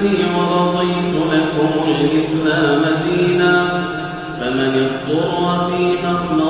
التي ورضيت لكم الإسلام دينا فمن الضر في مخلص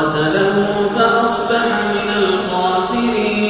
فقتله فأصبح من الخاسرين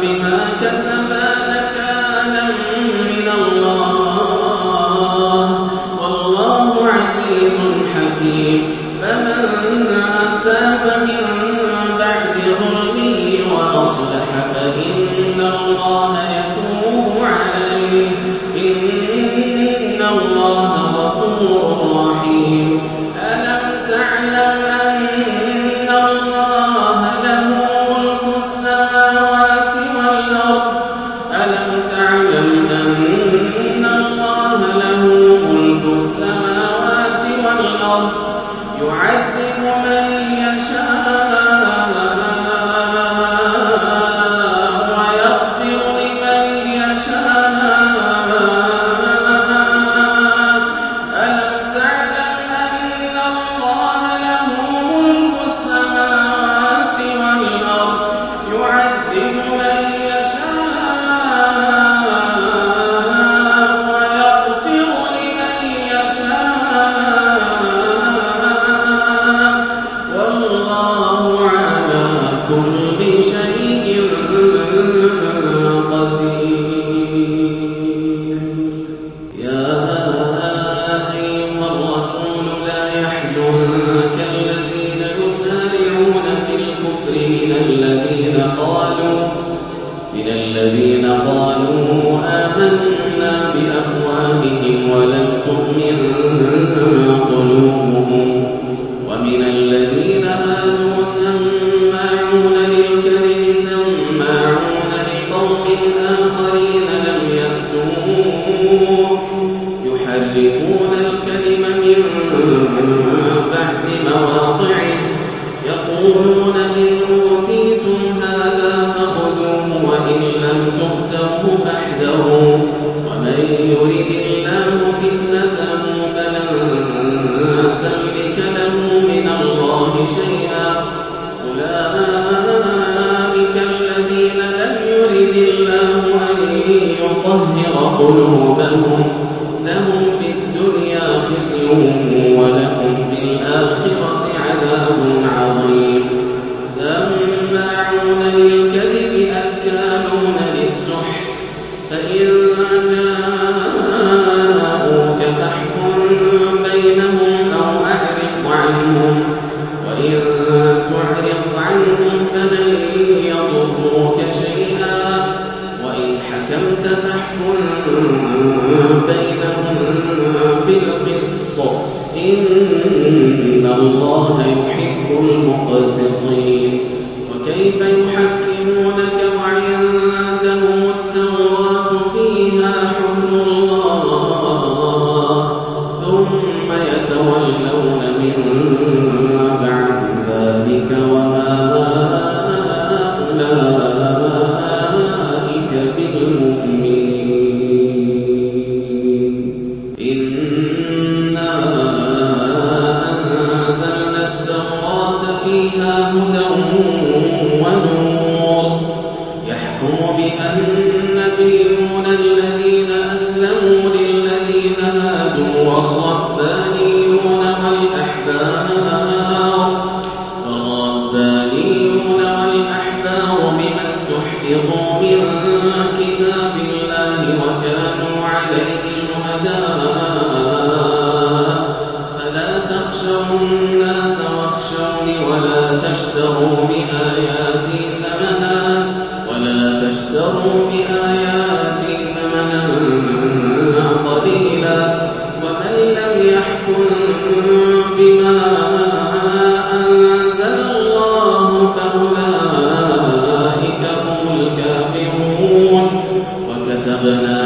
بما كسبوا الذين قالوا آمنا إن الله يحب المقسطين ربنا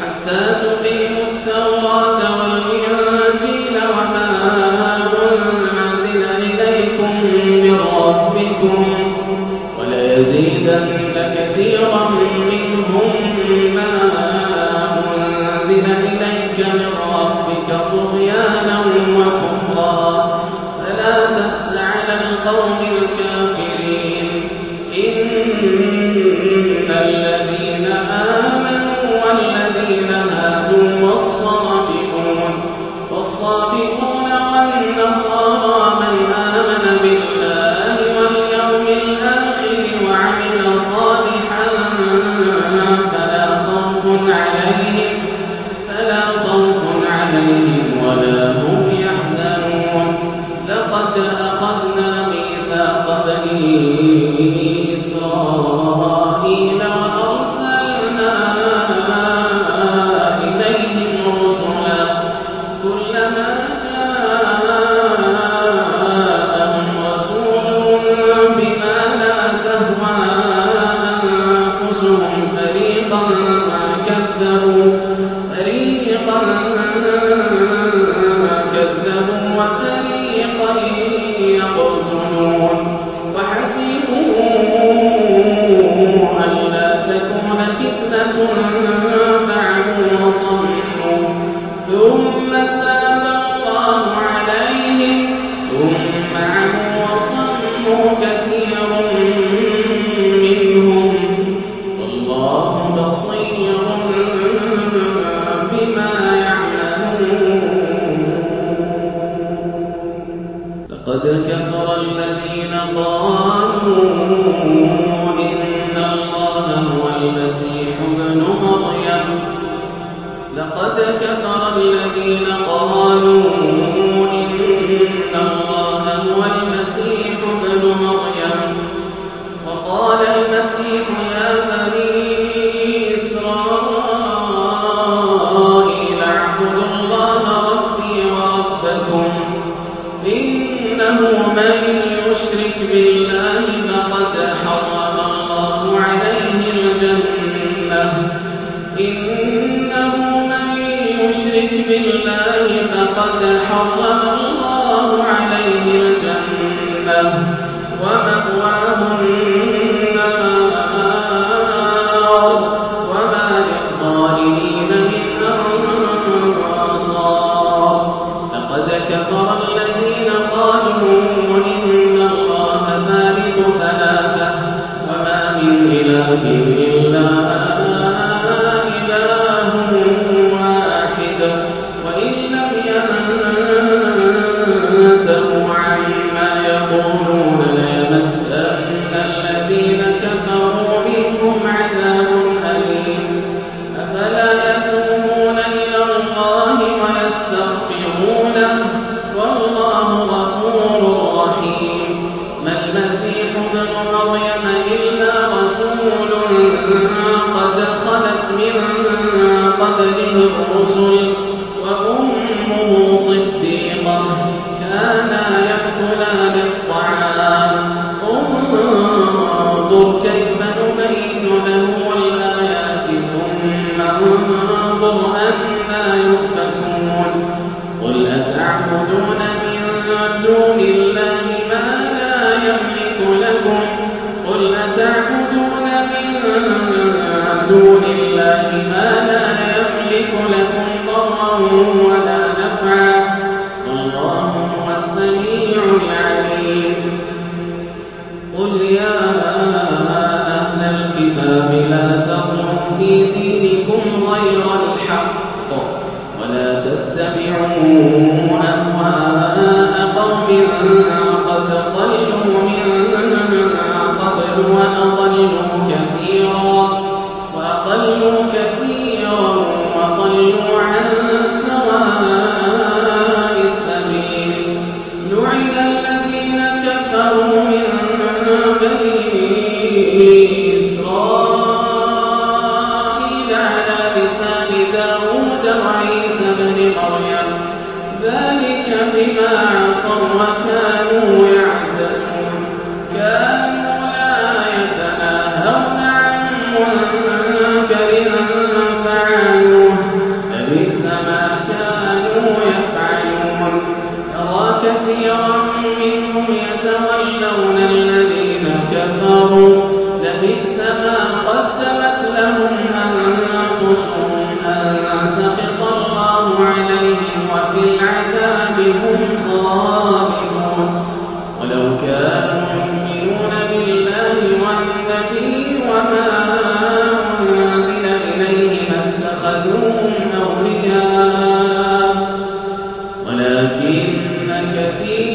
حتى تقيموا